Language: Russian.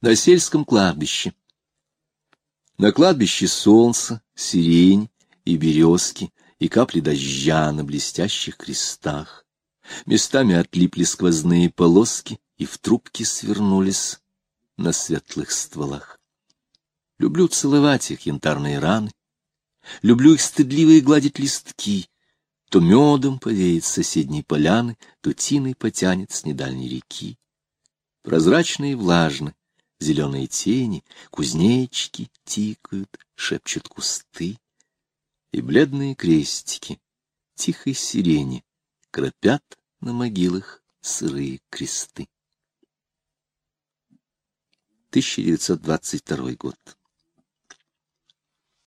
на сельском кладбище. На кладбище солнце, сирень и березки, и капли дождя на блестящих крестах. Местами отлипли сквозные полоски и в трубки свернулись на светлых стволах. Люблю целовать их янтарные раны, люблю их стыдливо и гладить листки, то медом повеет с соседней поляны, то тиной потянет с недальней реки. Прозрачные и влажны, зеленые тени, кузнечики тикают, шепчут кусты, и бледные крестики тихой сирени кропят на могилах сырые кресты. 1922 год.